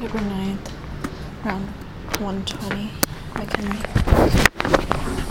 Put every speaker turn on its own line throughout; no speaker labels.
October 9th, around 120 McHenry.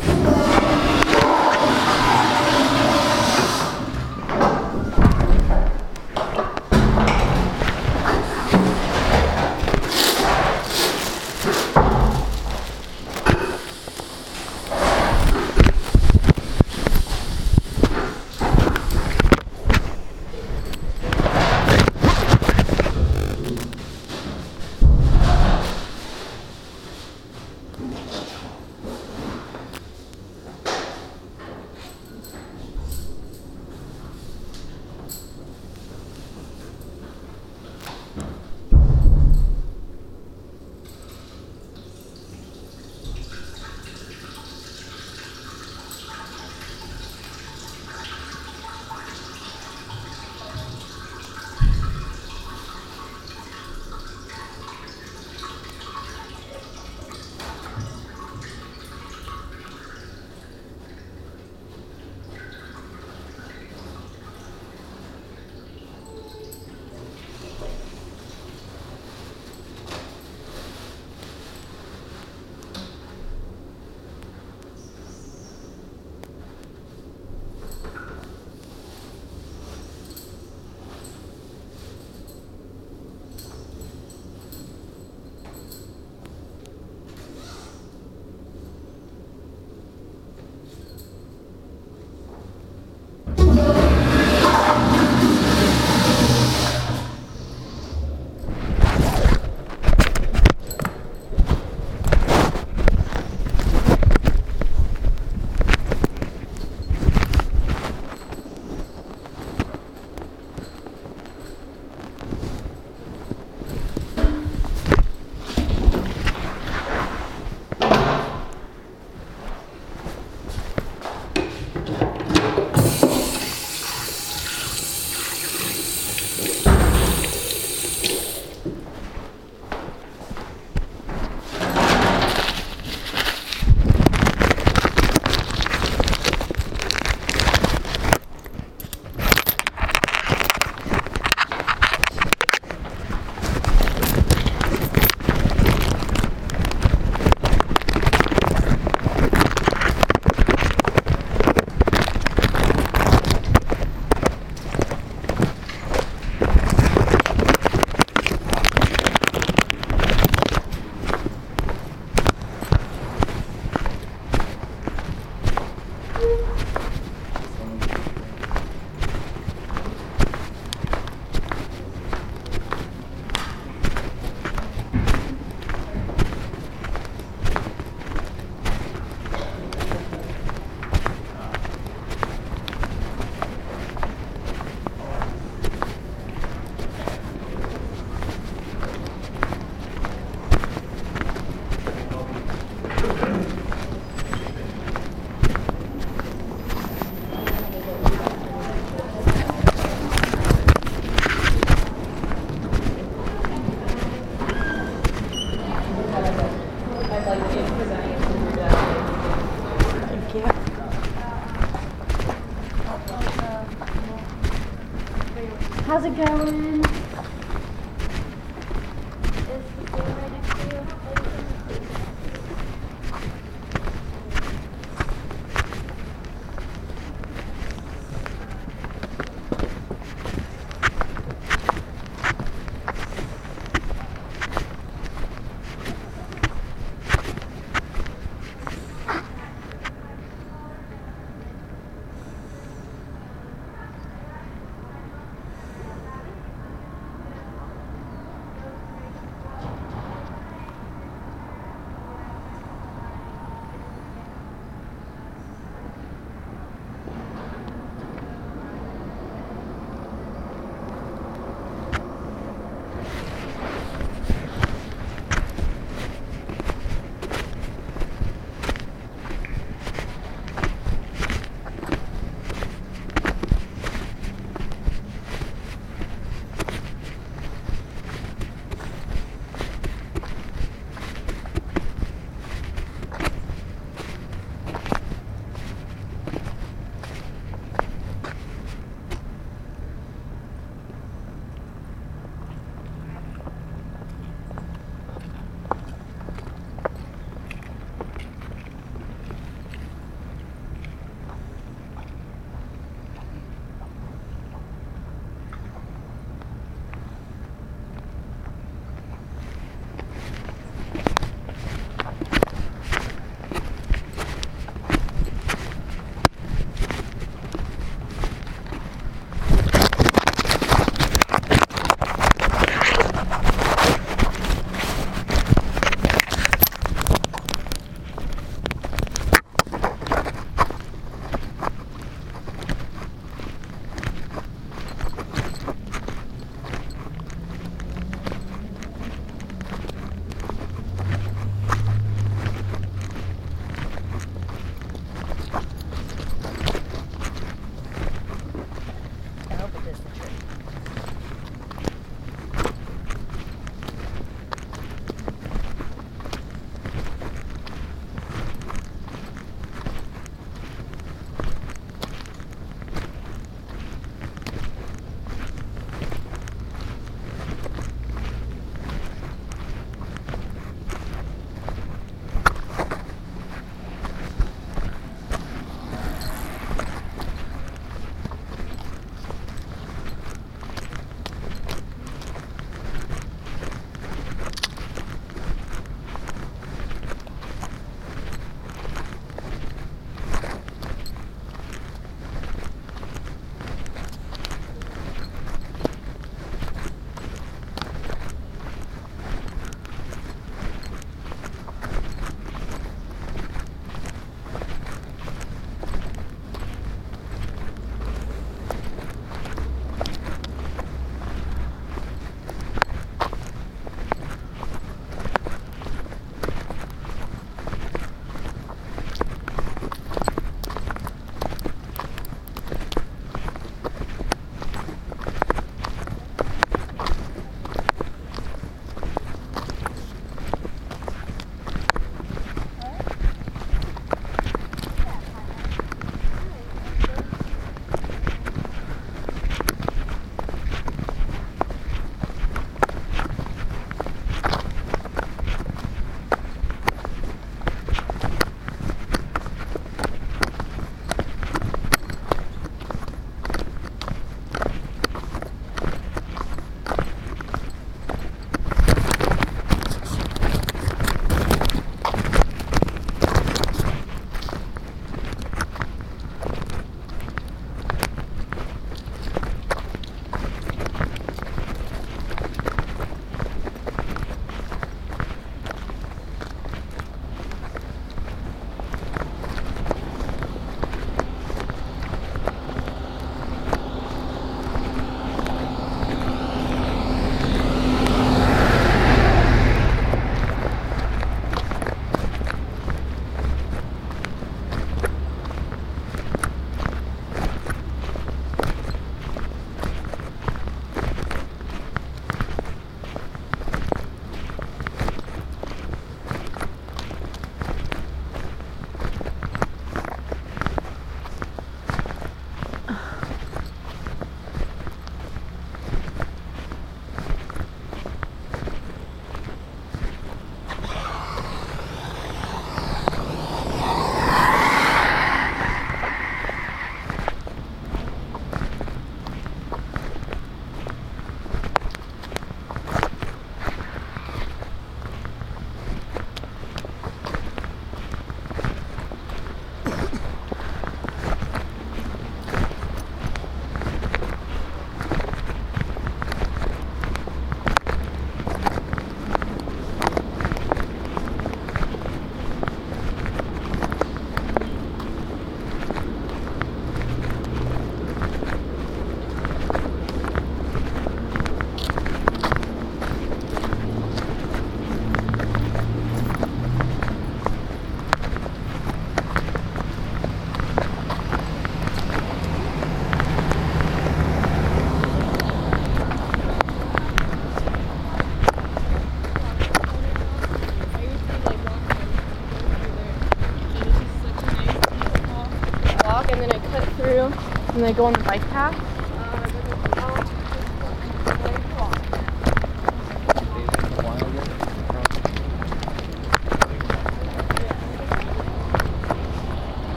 They go on the bike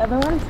path?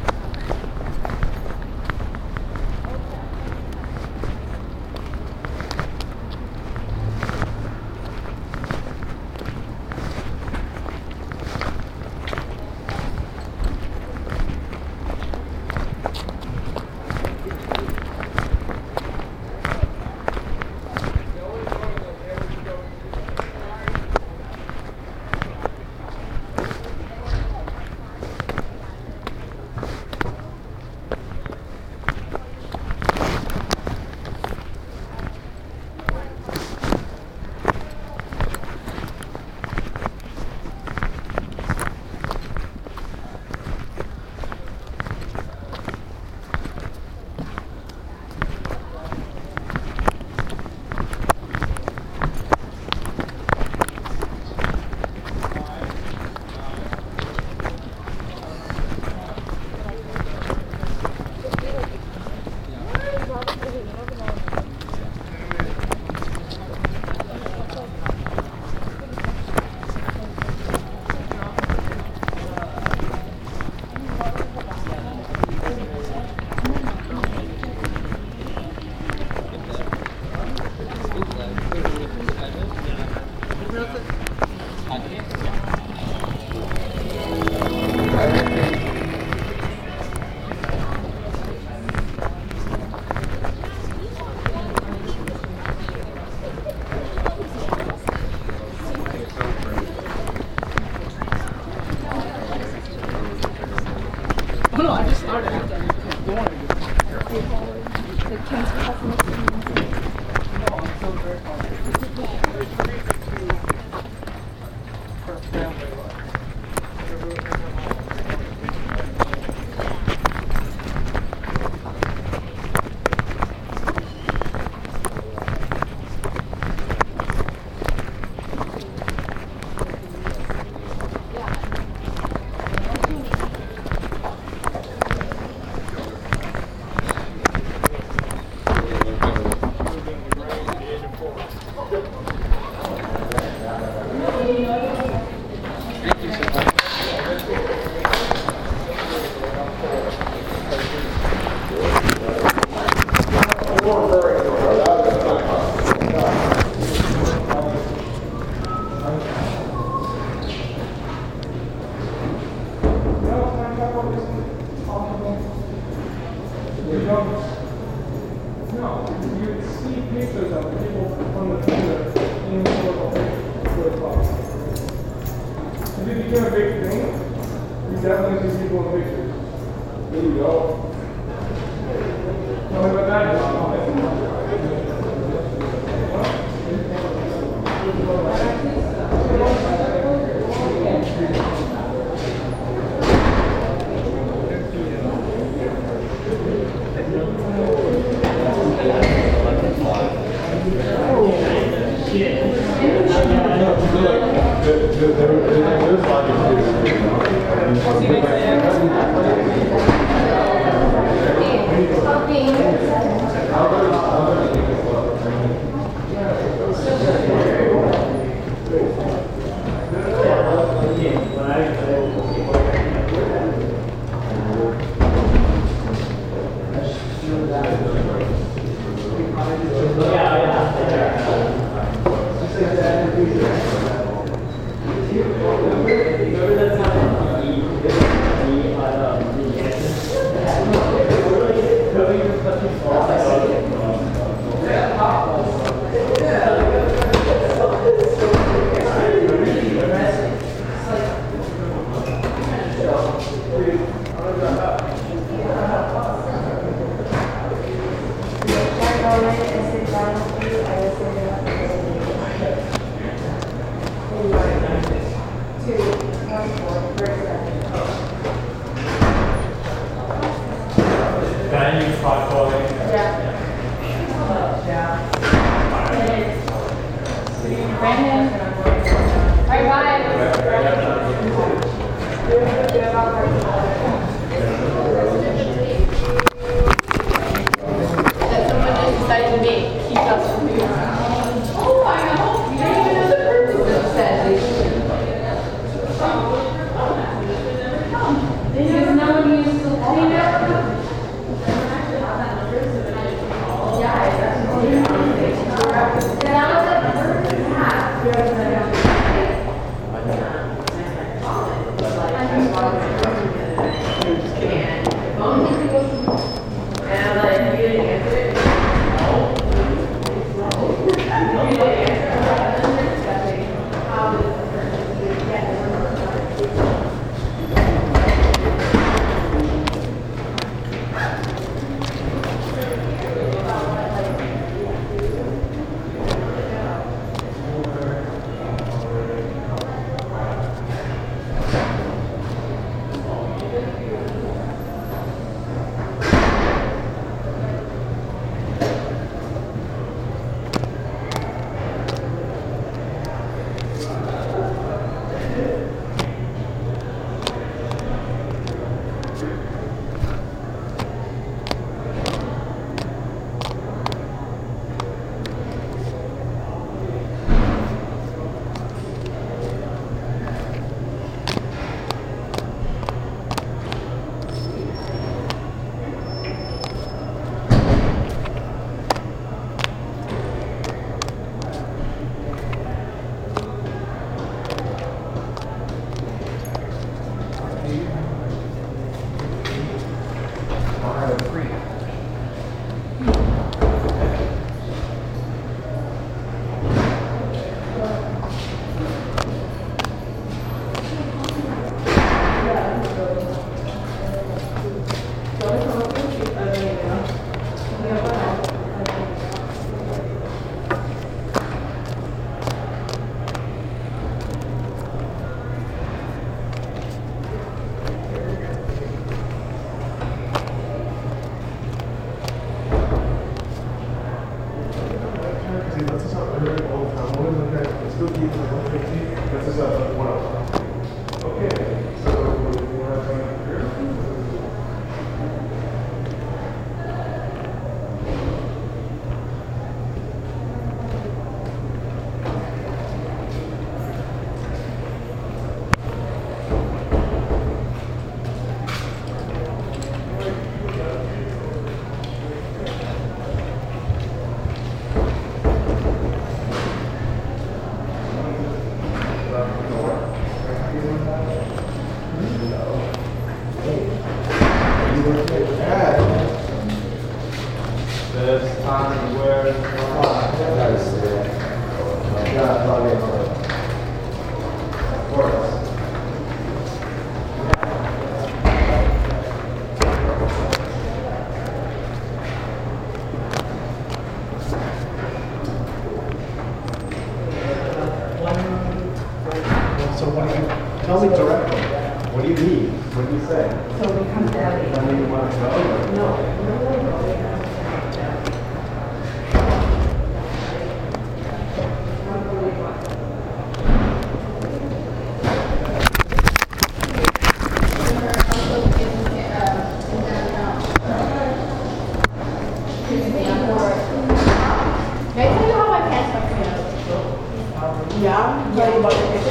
Yeah,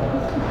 Thank you.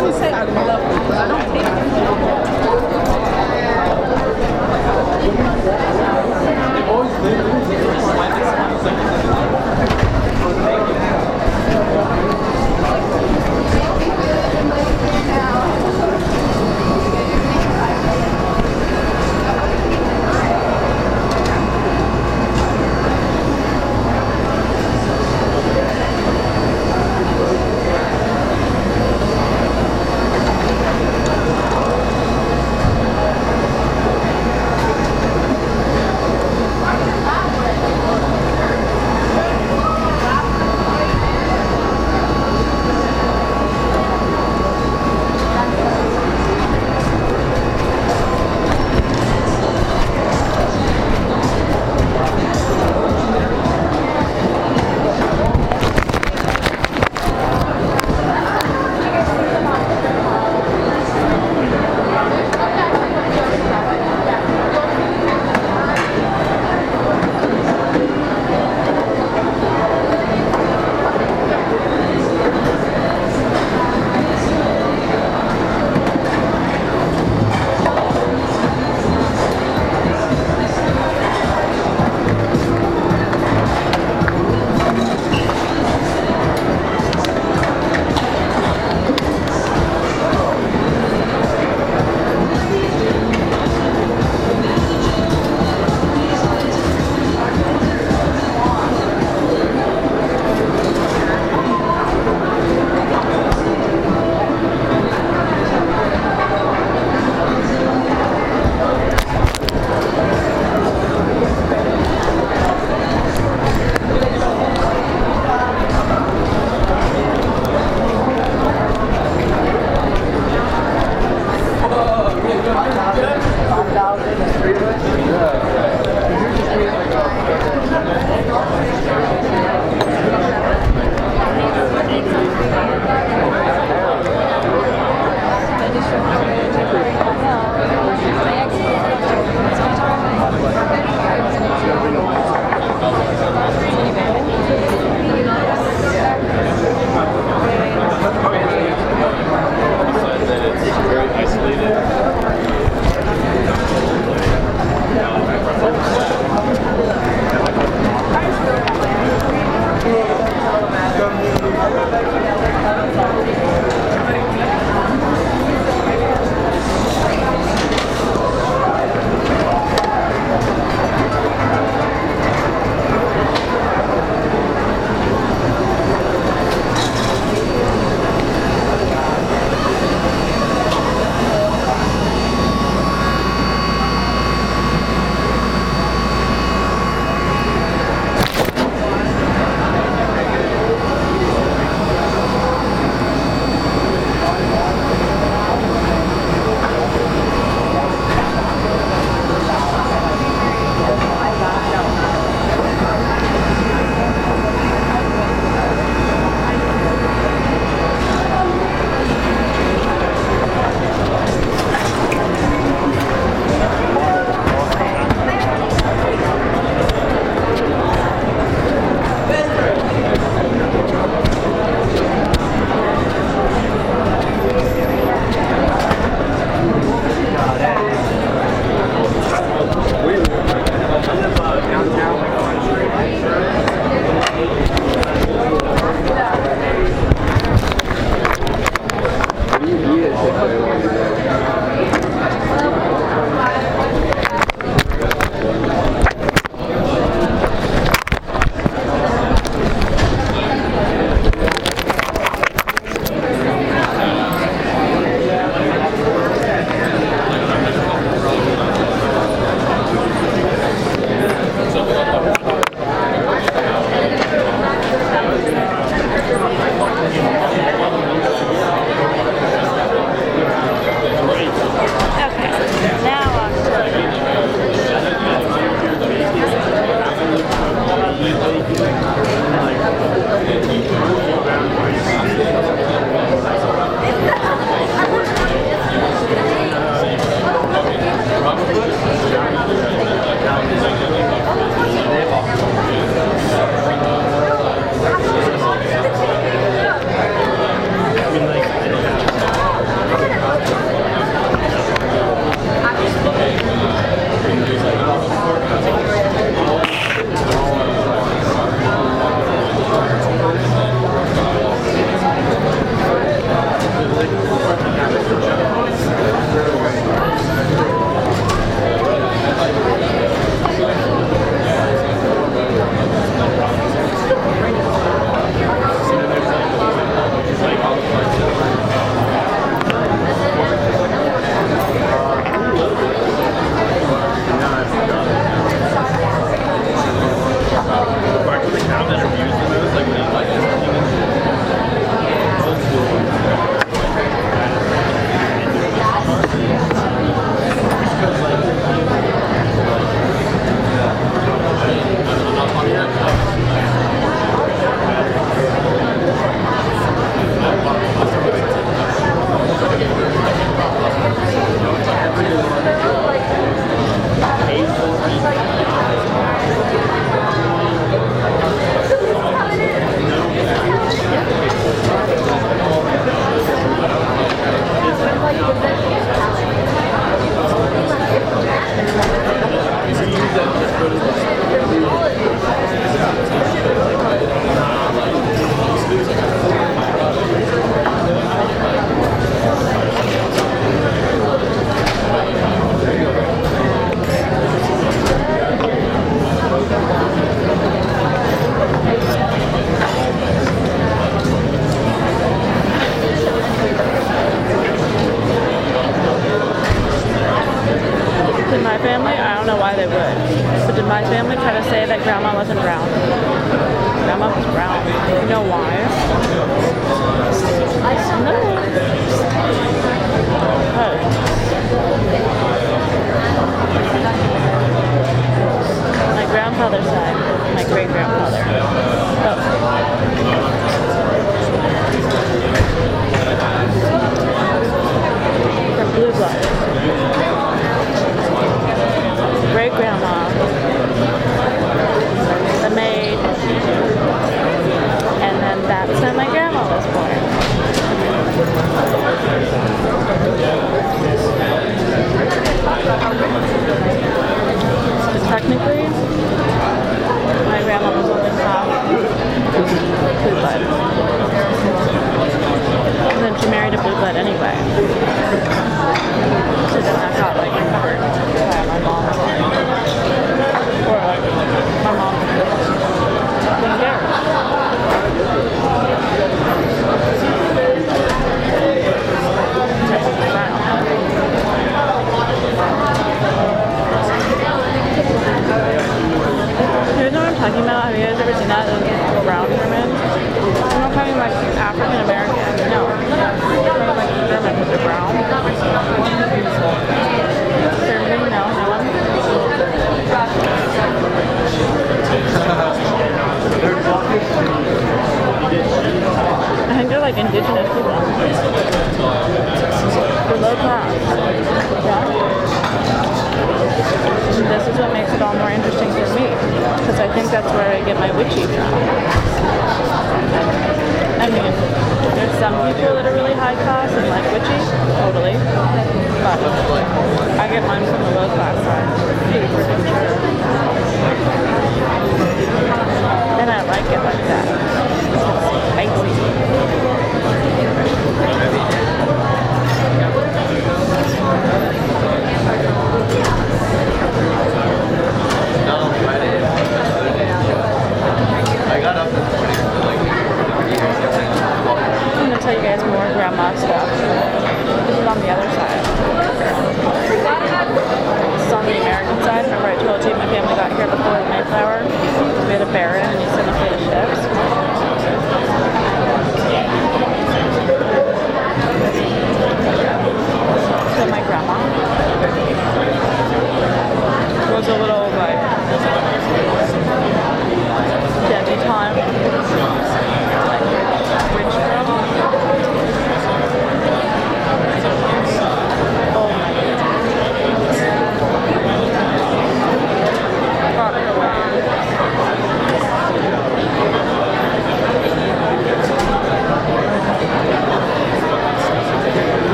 Who said
I
love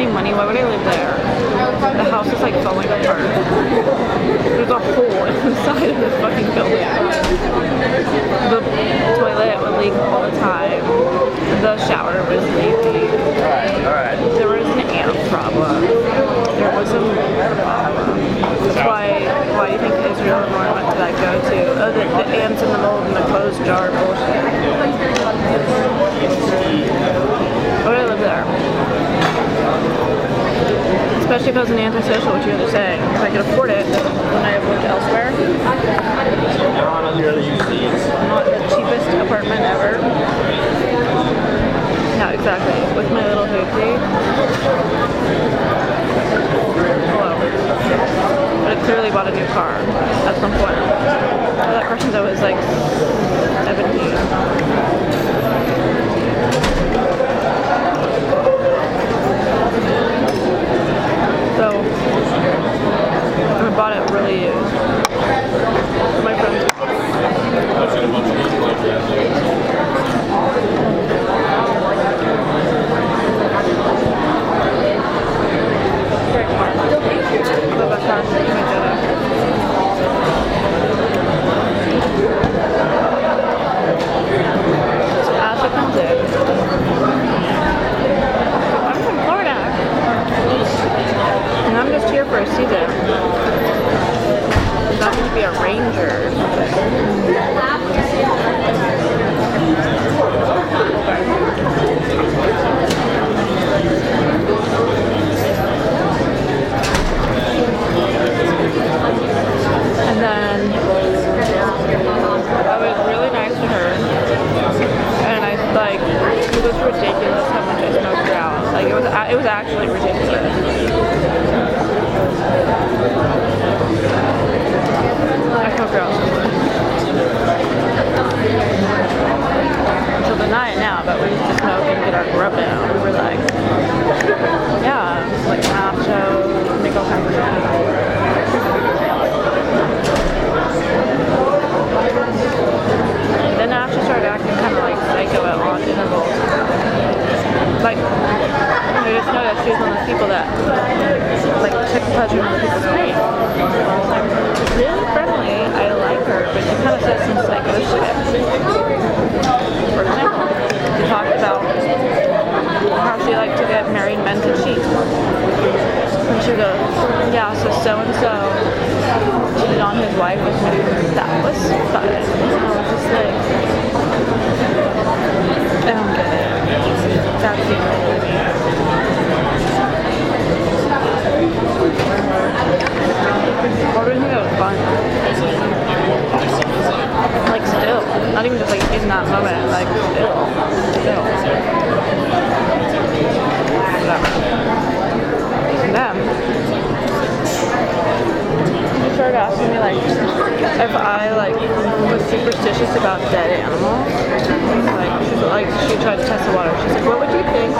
any money, why would I live there? Superstitious about dead animals. Like like she tried to test the water. She's like, what would you think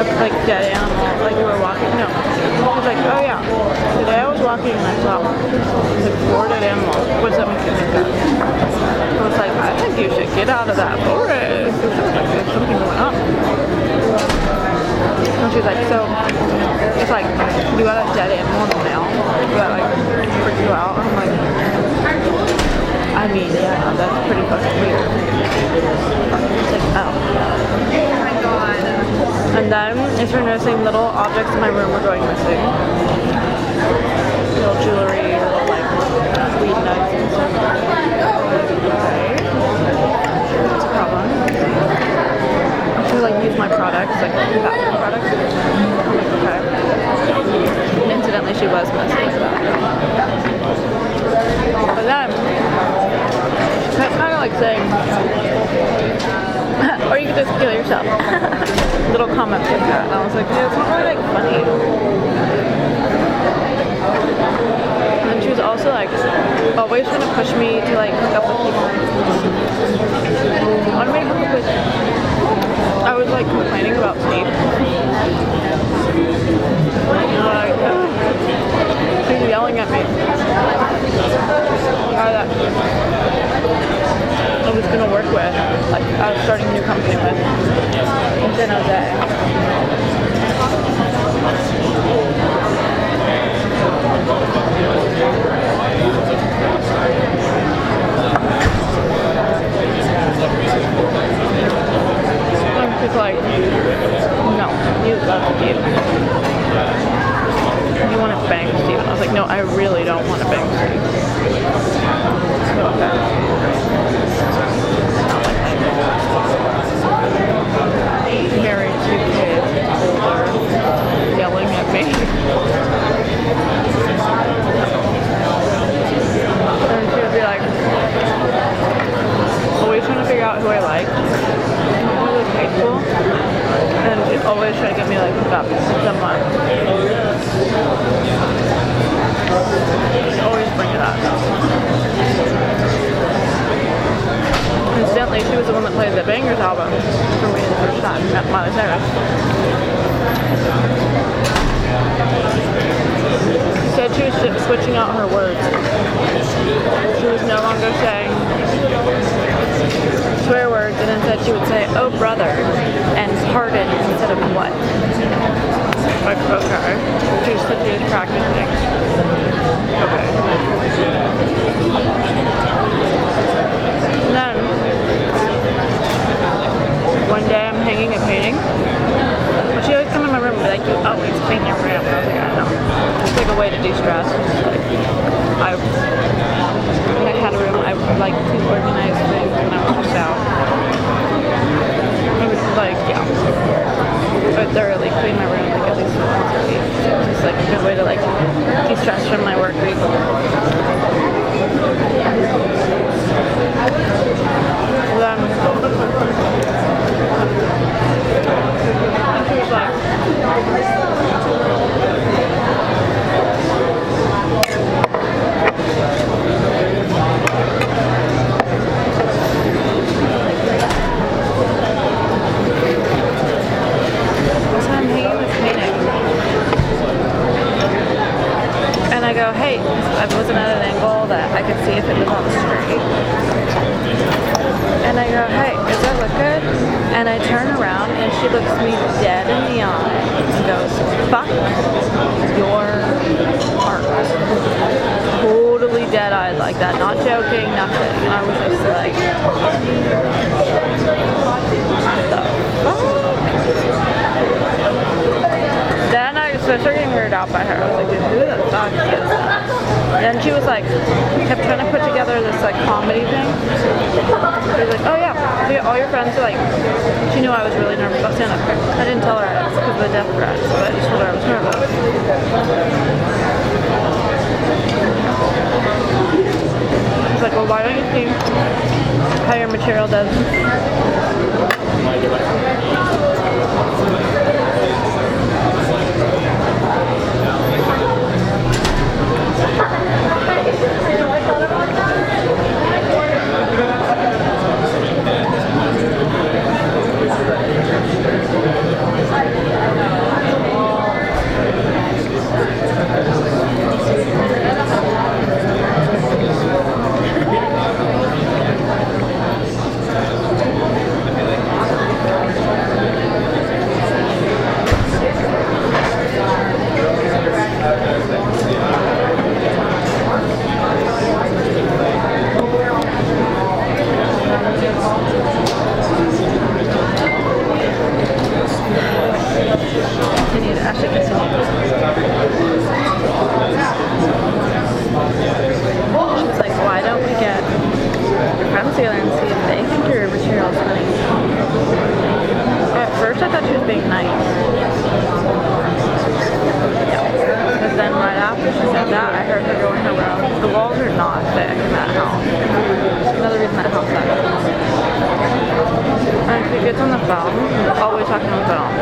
of like dead animal? Like you were walking no. She's like, oh yeah. Today I was walking and I saw like four dead animals. What does that make you think of? I was like, I think you should get out of that forest. Something going on. And she's like, so it's like you got a dead animal in the mail that like freak you out. I'm like, I mean, yeah, that's pretty fucking weird. It's like, oh.
Oh my god.
And then I started noticing little objects in my room were going missing. Little jewelry, little like weed nuts and stuff. Okay. That's a problem. Would like use my products, like bathroom products. Okay. And incidentally, she was messing with that. But then, kept kind of like saying, or you could just kill yourself. Little comments like that. And I was like, yeah, it's not really like funny. And then she was also like always trying to push me to like hook up with people. Made hook up with I was like complaining about sleep. Like, yelling at me. That I was gonna work with, like I was starting a new company with. And San Jose. She's like, no, you love Steven. You want to bang Steven. I was like, no, I really don't want to bang Steven. Married, two kids, yelling at me. And she would be like, always trying to figure out who I like. School. And she's always trying to get me like hooked up with someone. She'd always bring it up. Incidentally, she was the one that played the Bangerz album for me the first time at Miley Cyrus. She said she was switching out her words. She was no longer saying swear words and instead she would say, oh brother, and pardon instead of what. Like, okay. She said she was practicing. Okay. And then, one day I'm hanging a painting. Well, she always come in my room and be like, oh, you always paint your room. I was like, I know. It's like a way to de-stress. Like, I, when I had a room, I would like to organize things when I was just out. I would like, yeah. I thoroughly clean my room like at least once a week. It's just like a good way to like de-stress from my work week. Then, she was like, so I'm hanging this painting. And I go, hey, I wasn't at an angle that I could see if it was on the street. And I go, hey, does that look good? And I turn around and she looks me dead in the eye and goes, fuck your art. Totally dead eyed like that, not And I was just like, the? Then I started getting weirded out by her. I was like, who the fuck is that? Then she was like, kept trying to put together this like comedy thing. She was like, oh yeah, so yeah, all your friends are like, she knew I was really nervous about stand up. I didn't tell her I was because of the death threats, but I just told her I was nervous. Like, well, why don't you see how your material does? Continued, Ashley continued. She was like, why don't we get your friends together and see if they think your material is funny? At first I thought she was being nice. Then right after she said that, I heard her go in her room. The walls are not thick in that house. Another reason that house sucks. And she gets on the phone, always talking on the phone.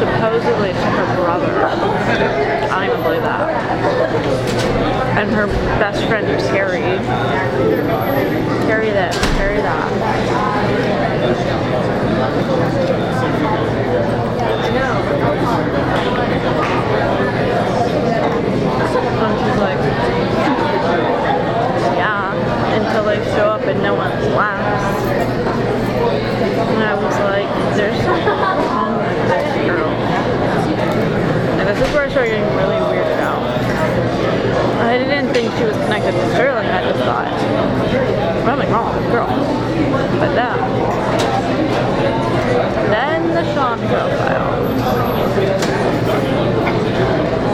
Supposedly to her brother. I don't even believe that. And her best friend Terry. Carry this, carry that. Like, yeah, until they show up and no one laughs. And I was like, there's something wrong with this girl. And this is where I started getting really weirded out. I didn't think she was connected to Sterling, I just thought, something wrong with this girl. But then, then the Sean profile.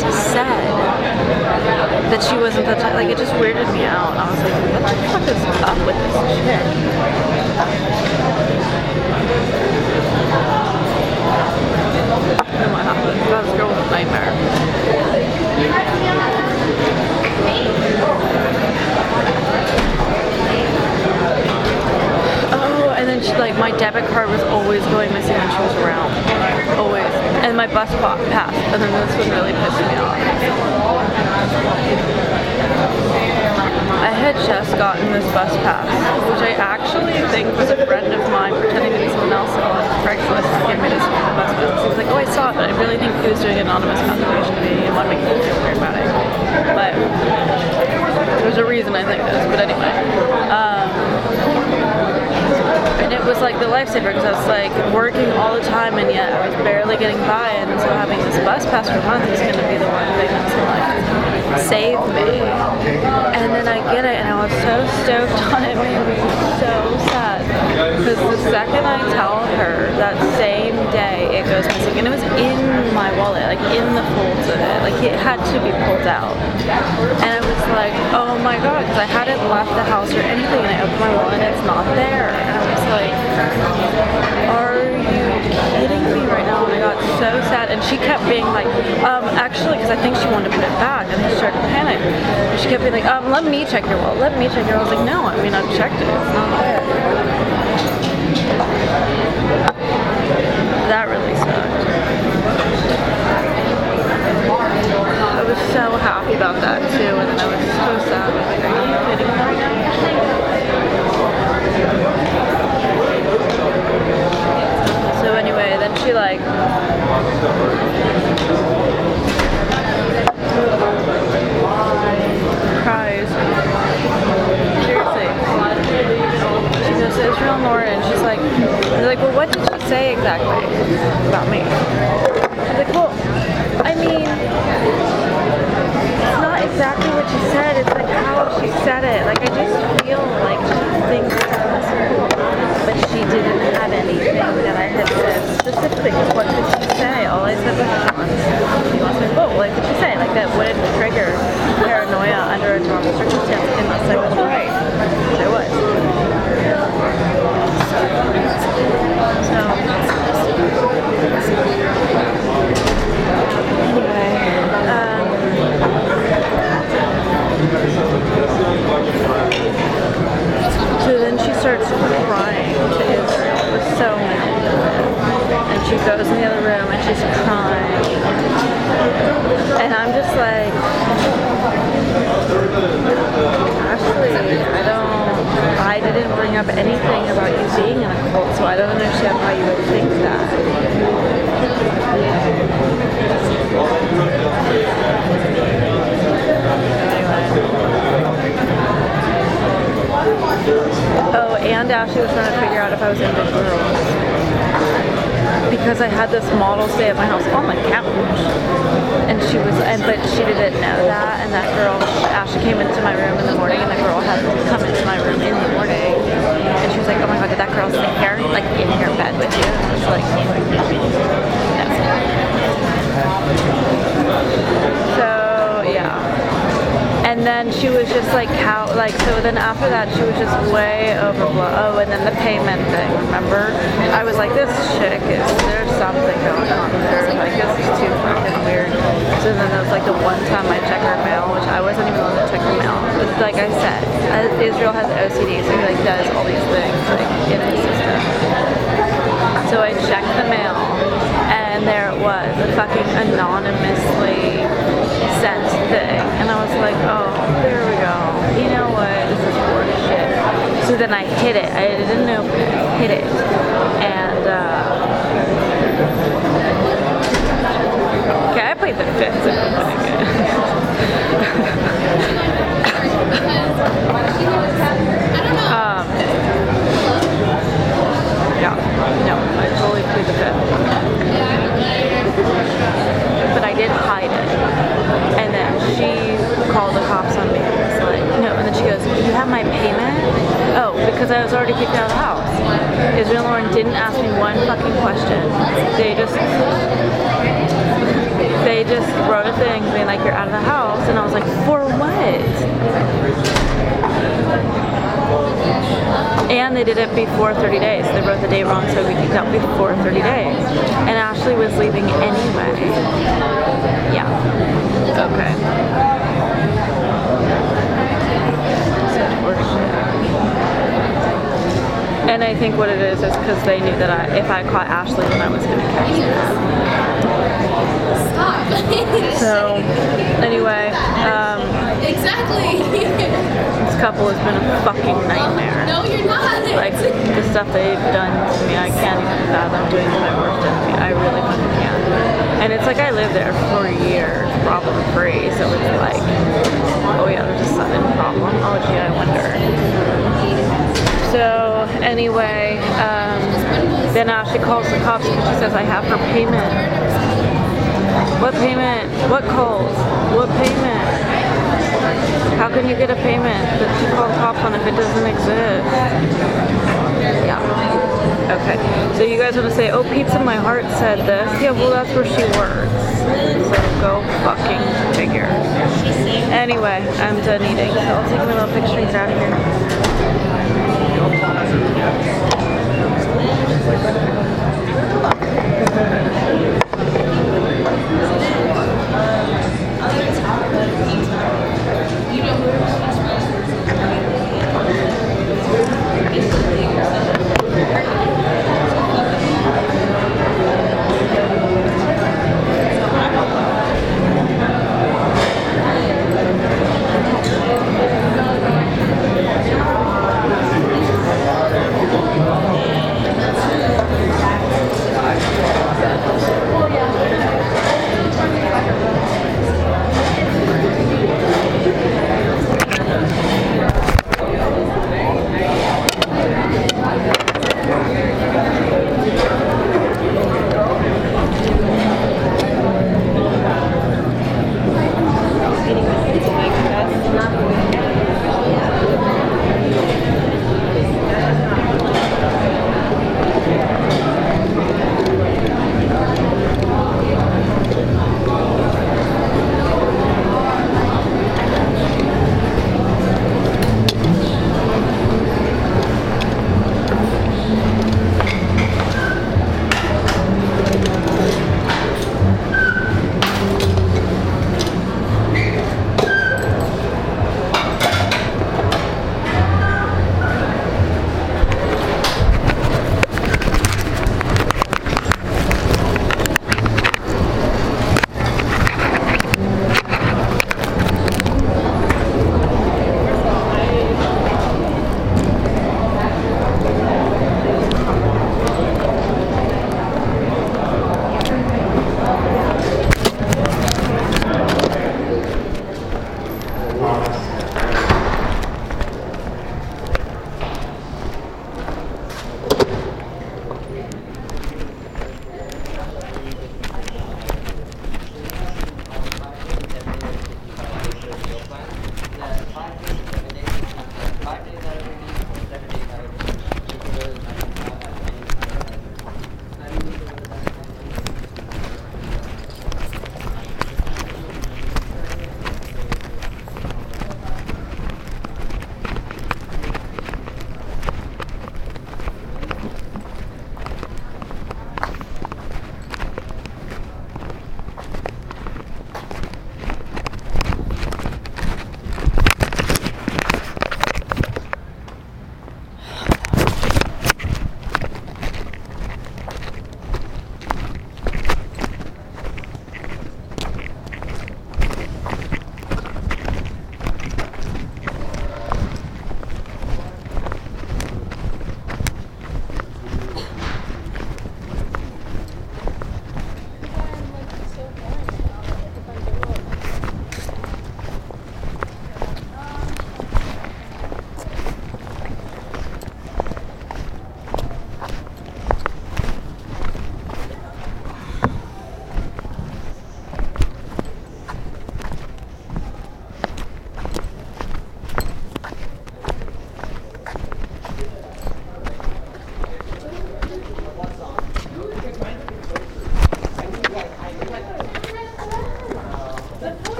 just said that she wasn't the type, like it just weirded me out. I was like, what the fuck is up with this chick? Know what happened. That was a nightmare. Oh, and then she, like my debit card was always going missing when she was around. Always. And my bus pa- pass. And then this one really pissed me off. I had just gotten this bus pass, which I actually think was a friend of mine pretending to be someone else on Craigslist to give me this bus pass. He was like, oh, I saw it, but I really think he was doing anonymous contribution to me and wanted me to feel weird about it. But there's a reason I think this, but anyway. Um, and it was like the lifesaver because I was like working all the time and yet I was barely getting by and so having this bus pass for a month is going to be the one thing that's like save me. And then I get it and I was so stoked on it, made me so sad. Because the second I tell her that same day it goes missing and it was in my wallet, like in the folds of it, like it had to be pulled out. And I was like, oh my god, because I hadn't left the house or anything and I opened my wallet and it's not there. And I was like, are you kidding me right now? And I got so sad. And she kept being like, um, actually, because I think she wanted to put it back. And I started to panic. And she kept being like, um, let me check your wallet. Let me check your wallet. I was like, no, I mean, I've checked it. It's not there. That really sucked. I was so happy about that too, and then I was so sad. Like, are you kidding me? So anyway, then she like cries. Seriously. She goes Israel Lauren and she's like, they're like, well, what did she say exactly about me? I was like, well, I mean, it's not exactly what she said. It's like how she said it. Like I just feel like she thinks I cool, but she didn't have anything that I had said specifically. What did she say? All I said was. She was like, oh, what did she say? Like that wouldn't trigger paranoia under a normal circumstance. That's like, was right. It was. So. Anyway. Um, So then she starts crying. Was so manipulative. And she goes in the other room and she's crying. And I'm just like, Ashley, I don't, I didn't bring up anything about you being in a cult, so I don't understand why you would think that. Oh, and Ashley was trying to figure out if I was into girls. because I had this model stay at my house on my couch. And she was, and but she didn't know that. And that girl, Ashley came into my room in the morning, and the girl had come into my room in the morning. And she was like, "Oh my god, did that girl stay here, like in your bed with you?" Like, "No." So yeah. And then she was just like how like so then after that she was just way overblown. Oh, and then the payment thing. Remember? I was like, this chick is there's something going on her. Like this is too fucking weird. So then there was like the one time I check her mail, which I wasn't even allowed to check her mail. But like I said, Israel has OCD, so he like does all these things like in his system. So I checked the mail, fucking anonymously sent thing. And I was like, oh, there we go. You know what? This is horseshit. So then I hit it. I didn't know, hit it. And, uh, okay, I played the fifth um, yeah, no, I totally played the fifth. But I did hide it. And then she called the cops on me and was like, no, and then she goes, Do you have my payment? Oh, because I was already kicked out of the house. Israel Lauren didn't ask me one fucking question. They just they just wrote a thing being like, you're out of the house. And I was like, for what? And they did it before 30 days. They wrote the day wrong, so we kicked out before 30 days. And Ashley was leaving anyway. Yeah. Okay. And I think what it is is because they knew that I, if I caught Ashley, then I was going to catch her.
Stop.
So, anyway, um,
exactly.
this couple has been a fucking nightmare.
No, you're not.
Like, the stuff they've done to me, I can't even fathom doing to my worst enemy. I really fucking can't. And it's like I lived there for a year, problem free, so it's like, oh yeah, there's a sudden problem. Oh gee, I wonder. So, anyway, um, then Ashley calls the cops and she says, I have her payment. What payment? What calls? What payment? How can you get a payment that you call cops on if it doesn't exist? Yeah. Okay. So you guys want to say, oh, Pizza My Heart said this? Yeah, well, that's where she works. So go fucking figure. Anyway, I'm done eating, so I'll take my little picture and get out of here. Yeah.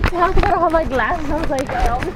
Couldn't tell because I my glasses. I was like, oh.